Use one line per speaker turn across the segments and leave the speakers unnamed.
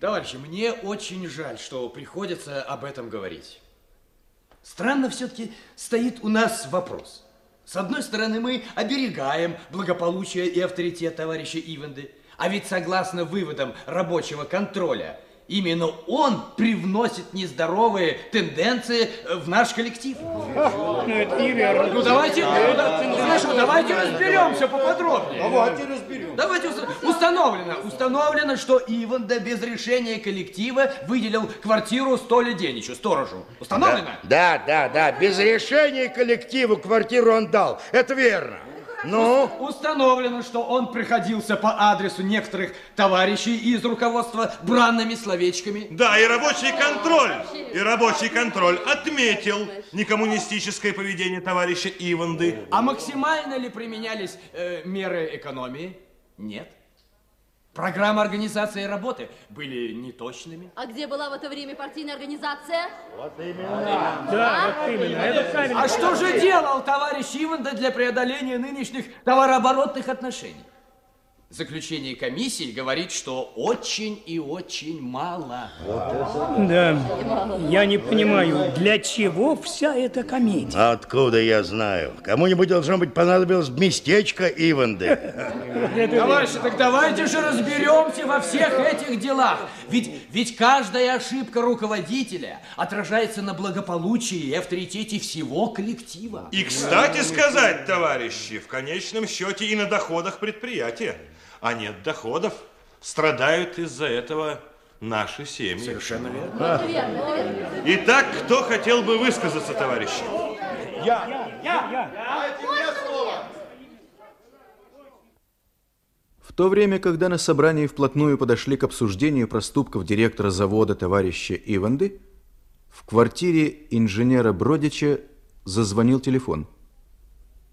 Товарищи, мне очень жаль, что приходится об этом говорить. Странно все-таки стоит у нас вопрос. С одной стороны, мы оберегаем благополучие и авторитет товарища Ивенды, а ведь согласно выводам рабочего контроля – Именно он привносит нездоровые тенденции в наш коллектив.
Ну, это неверно.
Ну, давайте, ну, да, хорошо, давайте разберемся поподробнее.
Давайте разберем.
Давайте установлено, установлено, что Иванда без решения коллектива выделил квартиру Столе Деничу, сторожу. Установлено?
Да, да, да, без решения коллектива квартиру он дал. Это верно. Ну?
Установлено, что он приходился по адресу некоторых товарищей из руководства бранными словечками.
Да, и рабочий контроль, и рабочий контроль отметил некоммунистическое поведение товарища Иванды.
А максимально ли применялись э, меры экономии? Нет. Программы организации работы были неточными.
А где была в это время партийная организация?
Вот именно.
Да, вот именно. Это правильно.
А что же делал товарищ Иванда для преодоления нынешних товарооборотных отношений? Заключение комиссии говорит, что очень и очень мало.
Да, я не понимаю, для чего вся эта комедия?
Откуда я знаю? Кому-нибудь должно быть понадобилось местечко Иванды.
Товарищи, так давайте же разберемся во всех этих делах. Ведь, ведь каждая ошибка руководителя отражается на благополучии и авторитете всего коллектива.
И, кстати сказать, товарищи, в конечном счете и на доходах предприятия. А нет доходов, страдают из-за этого наши семьи.
Совершенно верно.
Это верно.
Итак, кто хотел бы высказаться, товарищи?
В то время, когда на собрании вплотную подошли к обсуждению проступков директора завода товарища Иванды, в квартире инженера Бродича зазвонил телефон.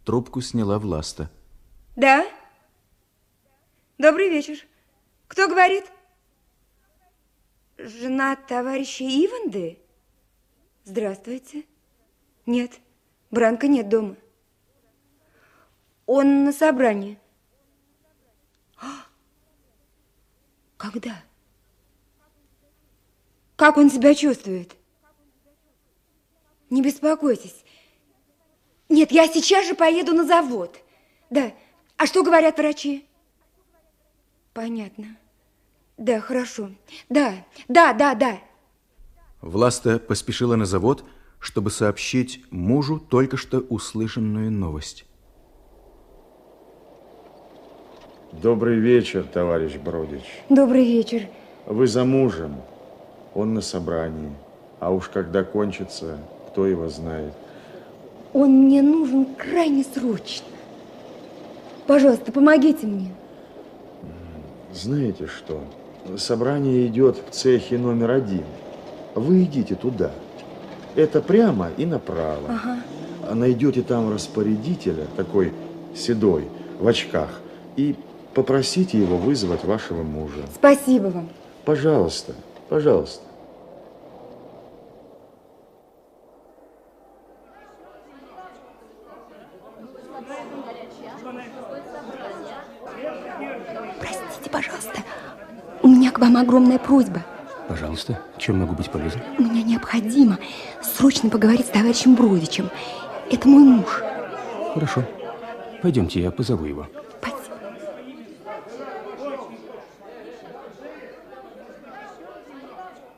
Трубку сняла Власта.
Да? Добрый вечер. Кто говорит? Жена товарища Иванды? Здравствуйте. Нет, Бранка нет дома. Он на собрании. А! Когда? Как он себя чувствует? Не беспокойтесь. Нет, я сейчас же поеду на завод. Да. А что говорят врачи? Понятно. Да, хорошо. Да, да, да, да.
Власта поспешила на завод, чтобы сообщить мужу только что услышанную новость.
Добрый вечер, товарищ Бродич.
Добрый вечер.
Вы за мужем, он на собрании. А уж когда кончится, кто его знает.
Он мне нужен крайне срочно. Пожалуйста, помогите мне.
Знаете что? Собрание идет в цехе номер один. Вы идите туда. Это прямо и направо.
Ага.
Найдете там распорядителя, такой седой, в очках, и попросите его вызвать вашего мужа.
Спасибо вам.
Пожалуйста, пожалуйста.
Простите, пожалуйста. У меня к вам огромная просьба.
Пожалуйста, чем могу быть полезен?
Мне необходимо срочно поговорить с товарищем Бродичем. Это мой муж.
Хорошо. Пойдемте, я позову его.